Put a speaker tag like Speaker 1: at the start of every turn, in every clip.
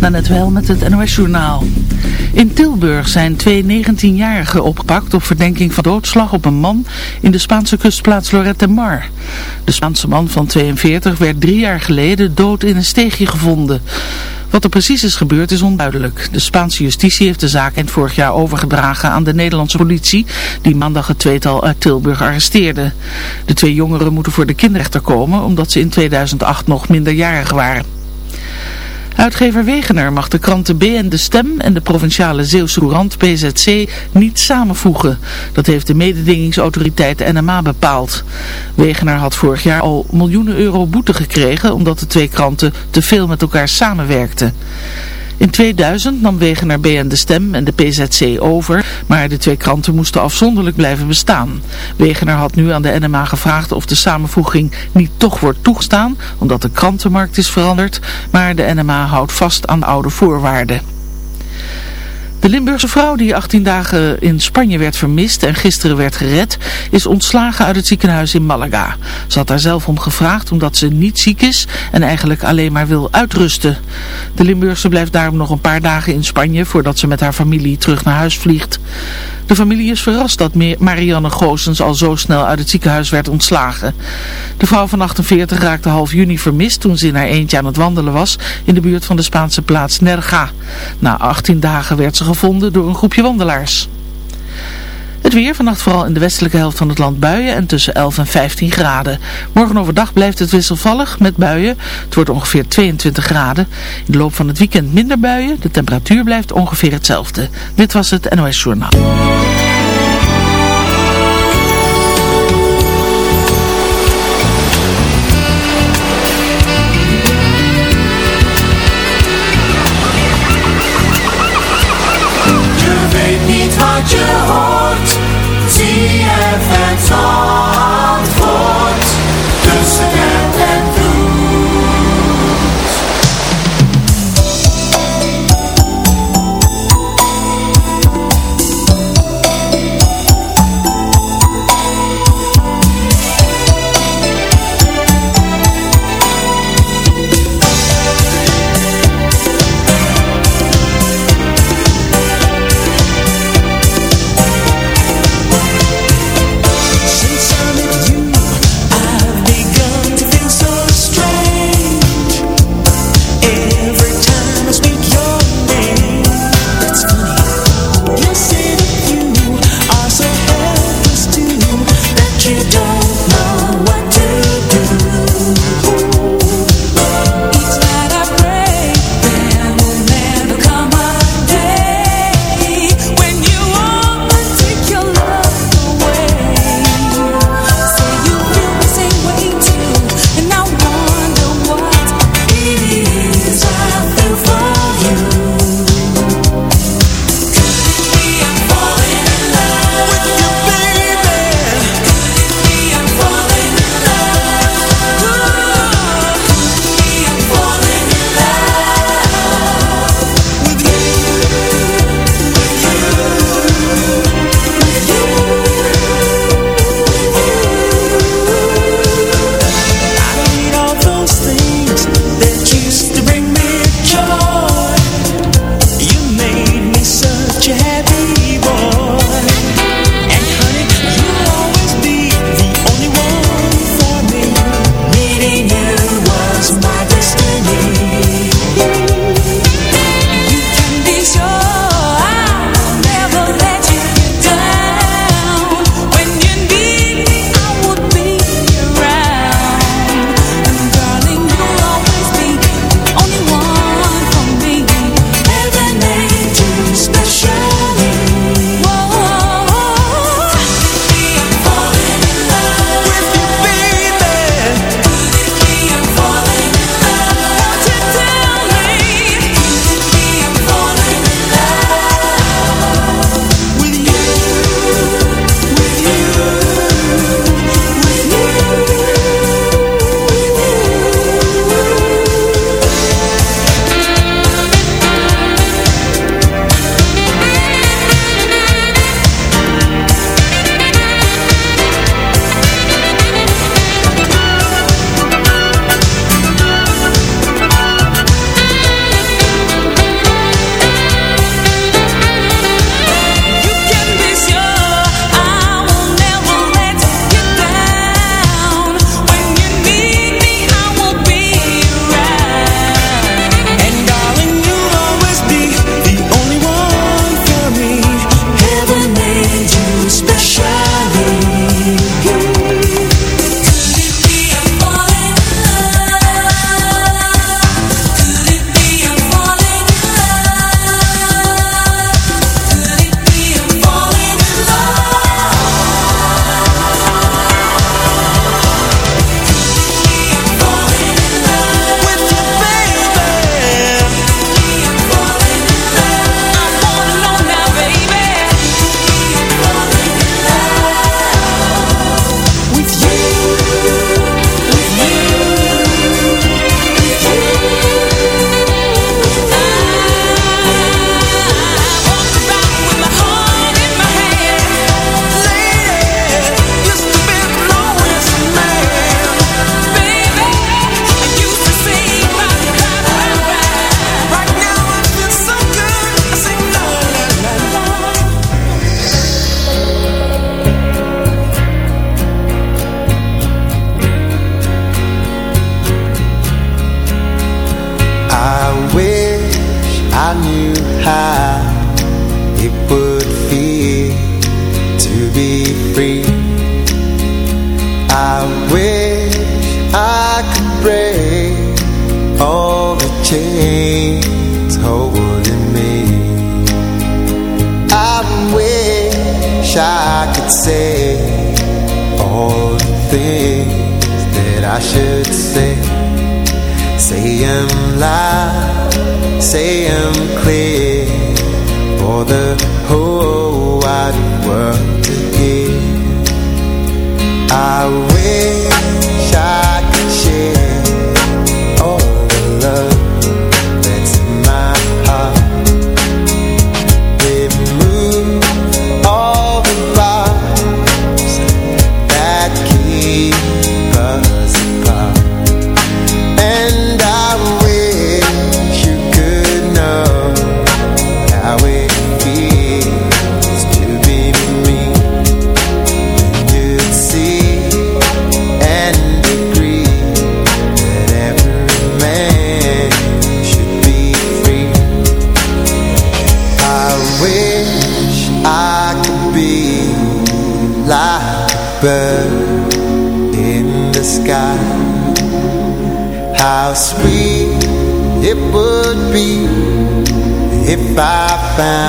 Speaker 1: net wel met het NOS Journaal. In Tilburg zijn twee 19-jarigen opgepakt op verdenking van doodslag op een man in de Spaanse kustplaats Lorette Mar. De Spaanse man van 42 werd drie jaar geleden dood in een steegje gevonden. Wat er precies is gebeurd is onduidelijk. De Spaanse justitie heeft de zaak eind vorig jaar overgedragen aan de Nederlandse politie, die maandag het tweetal uit Tilburg arresteerde. De twee jongeren moeten voor de kinderrechter komen, omdat ze in 2008 nog minderjarig waren. Uitgever Wegener mag de kranten BN De Stem en de provinciale Zeeuwse Courant PZC niet samenvoegen. Dat heeft de mededingingsautoriteit NMA bepaald. Wegener had vorig jaar al miljoenen euro boete gekregen omdat de twee kranten te veel met elkaar samenwerkten. In 2000 nam Wegener BN De Stem en de PZC over, maar de twee kranten moesten afzonderlijk blijven bestaan. Wegener had nu aan de NMA gevraagd of de samenvoeging niet toch wordt toegestaan, omdat de krantenmarkt is veranderd, maar de NMA houdt vast aan de oude voorwaarden. De Limburgse vrouw die 18 dagen in Spanje werd vermist en gisteren werd gered, is ontslagen uit het ziekenhuis in Malaga. Ze had daar zelf om gevraagd omdat ze niet ziek is en eigenlijk alleen maar wil uitrusten. De Limburgse blijft daarom nog een paar dagen in Spanje voordat ze met haar familie terug naar huis vliegt. De familie is verrast dat Marianne Goosens al zo snel uit het ziekenhuis werd ontslagen. De vrouw van 48 raakte half juni vermist toen ze in haar eentje aan het wandelen was in de buurt van de Spaanse plaats Nerga. Na 18 dagen werd ze gevonden door een groepje wandelaars. Het weer, vannacht vooral in de westelijke helft van het land buien en tussen 11 en 15 graden. Morgen overdag blijft het wisselvallig met buien. Het wordt ongeveer 22 graden. In de loop van het weekend minder buien. De temperatuur blijft ongeveer hetzelfde. Dit was het NOS Journaal.
Speaker 2: Found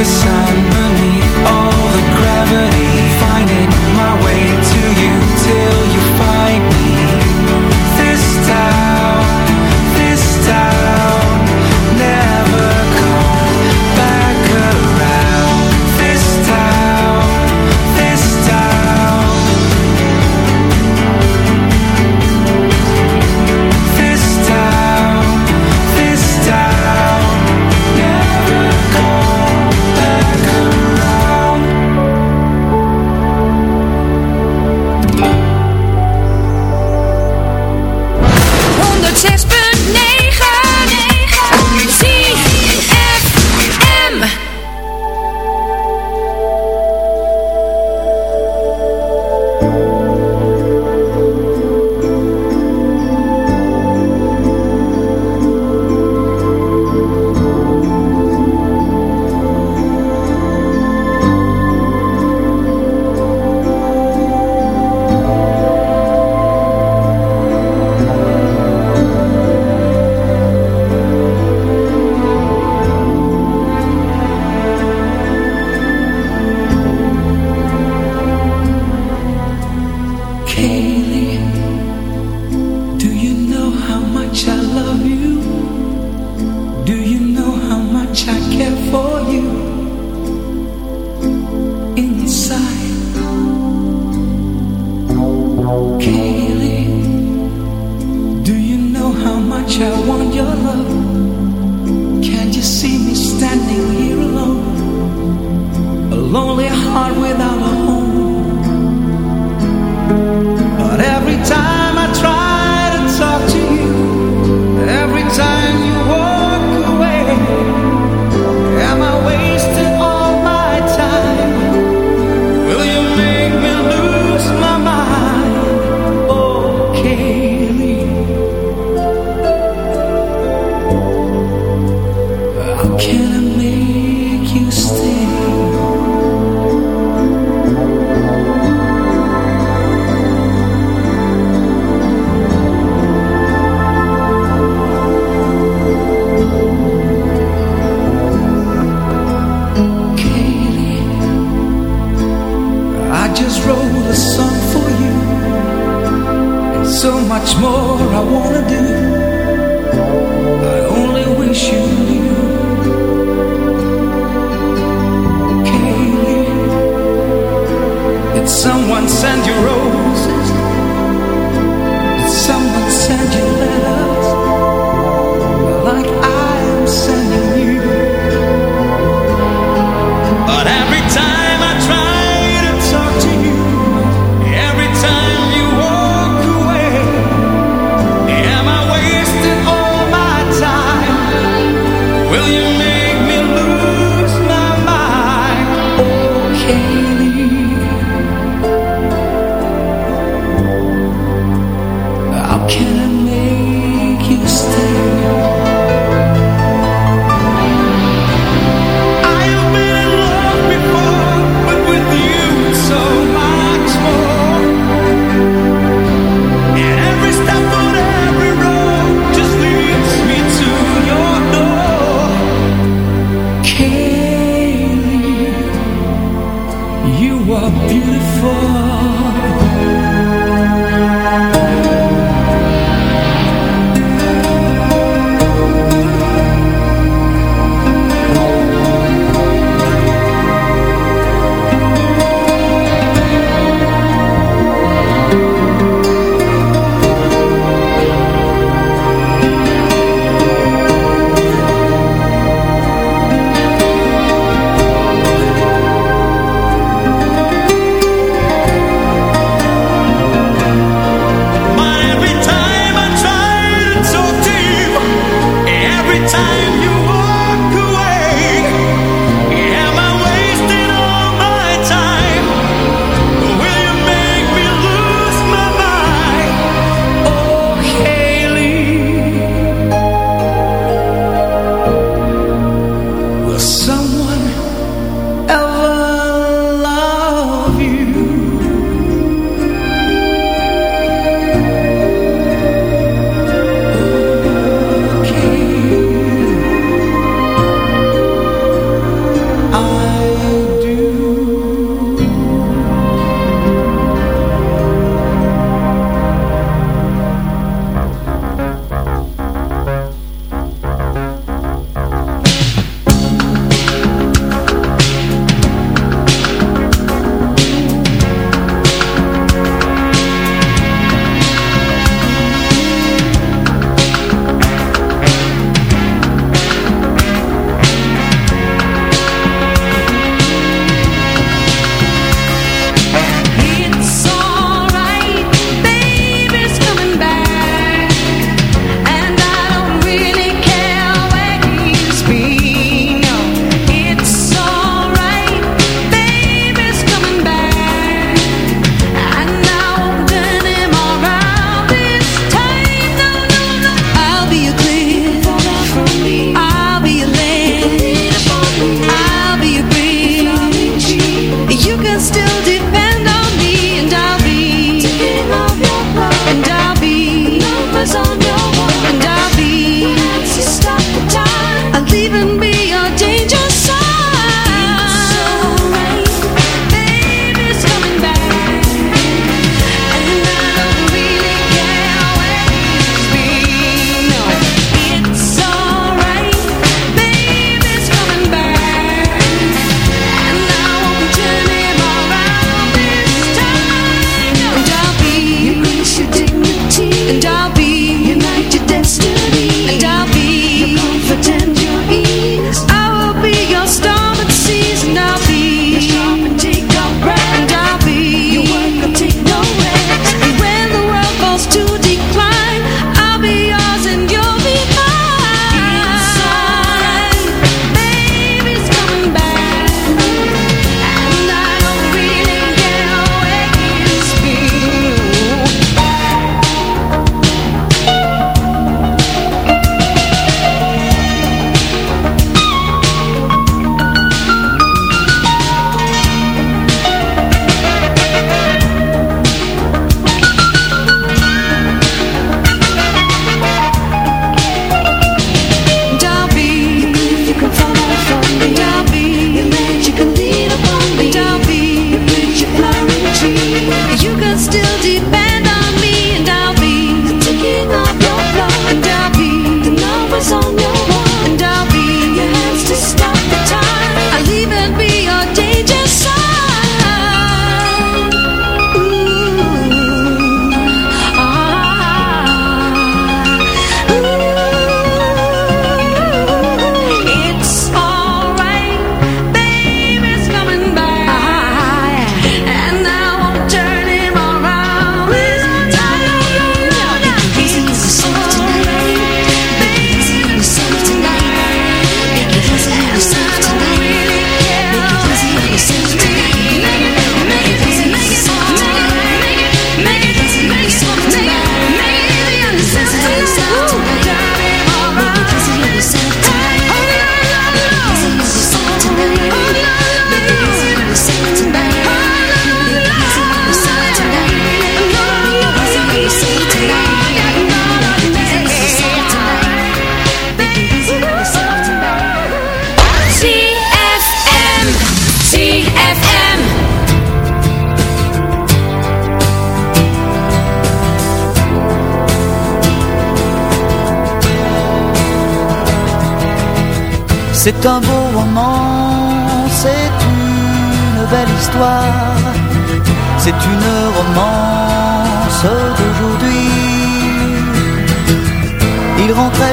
Speaker 3: confessar.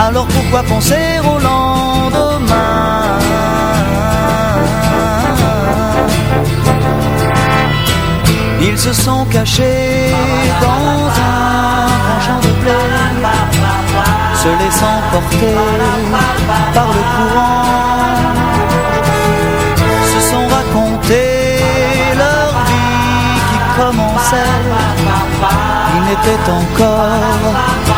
Speaker 3: Alors pourquoi penser au lendemain Ils se sont cachés dans un champ de blé, se laissant porter par le courant, se sont racontés leur vie qui commençait. Ils n'étaient encore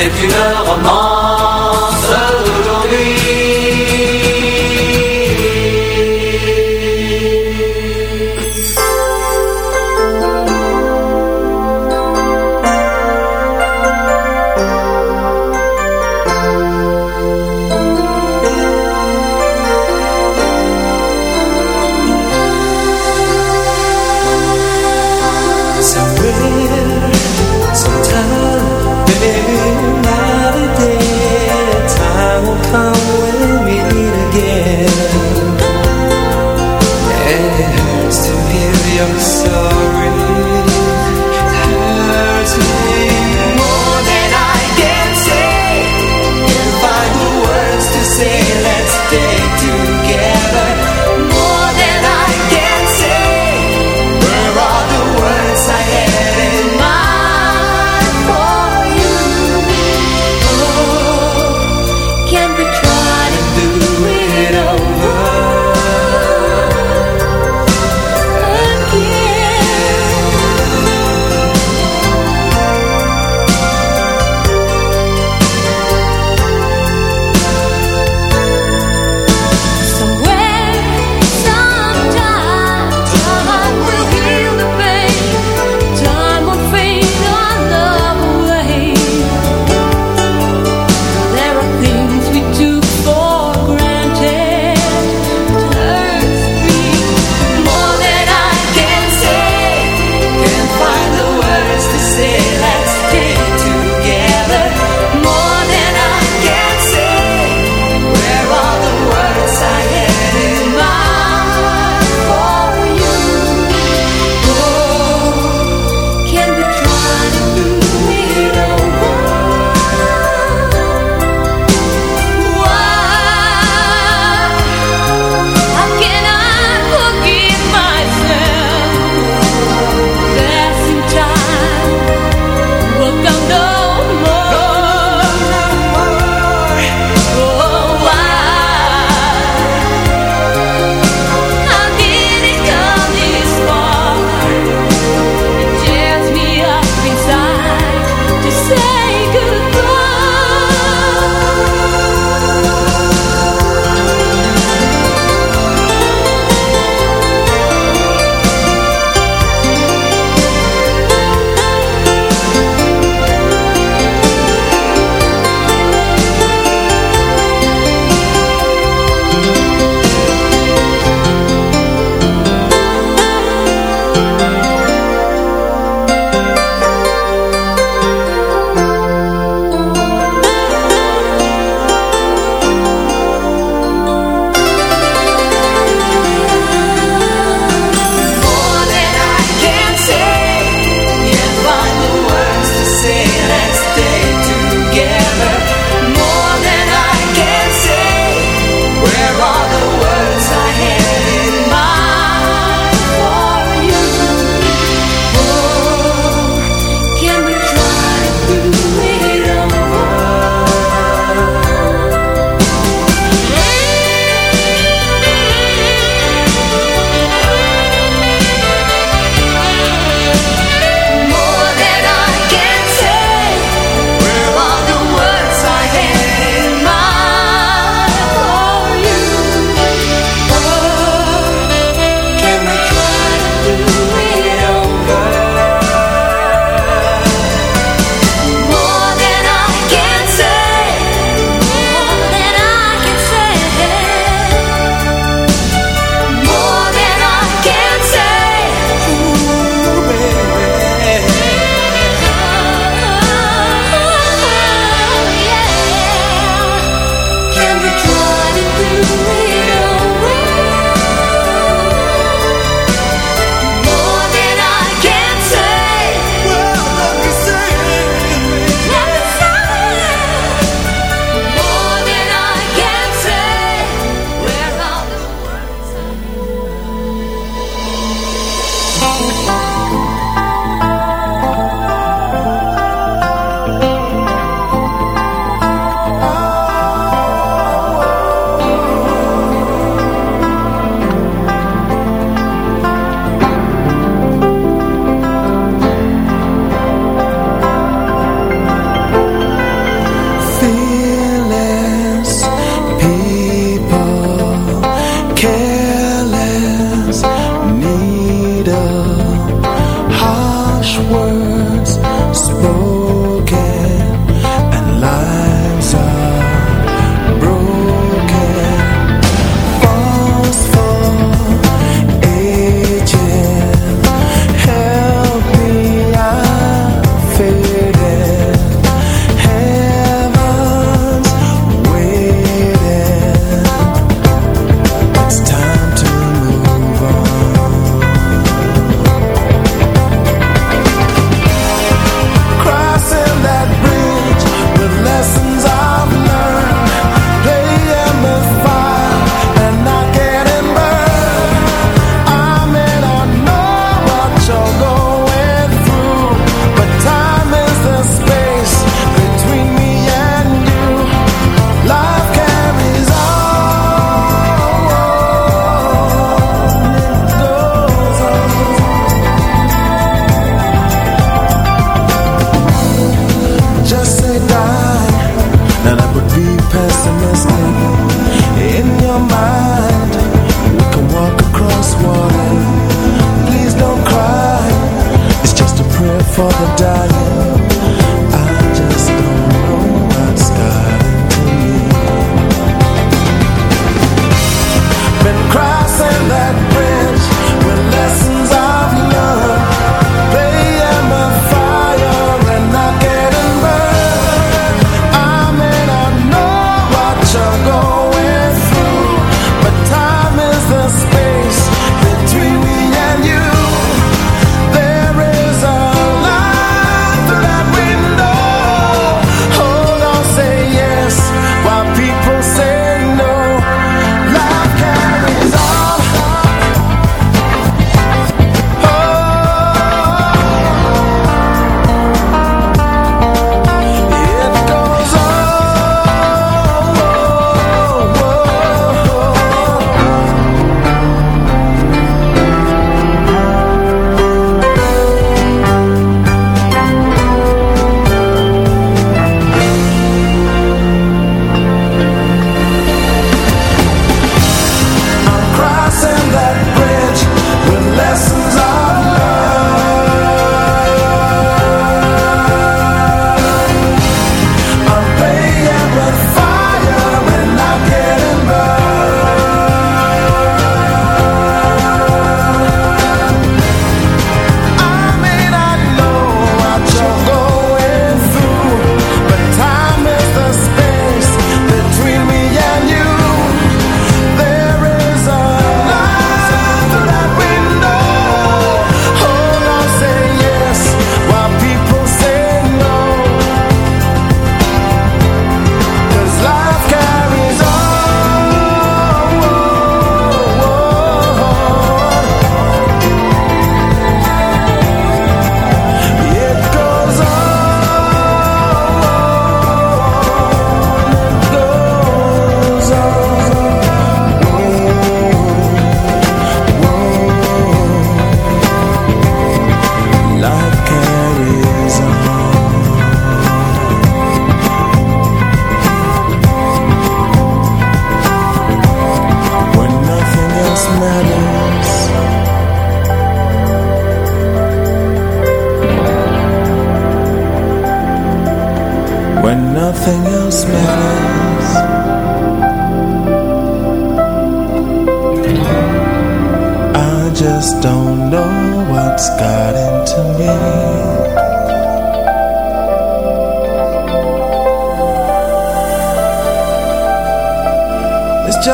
Speaker 2: if you know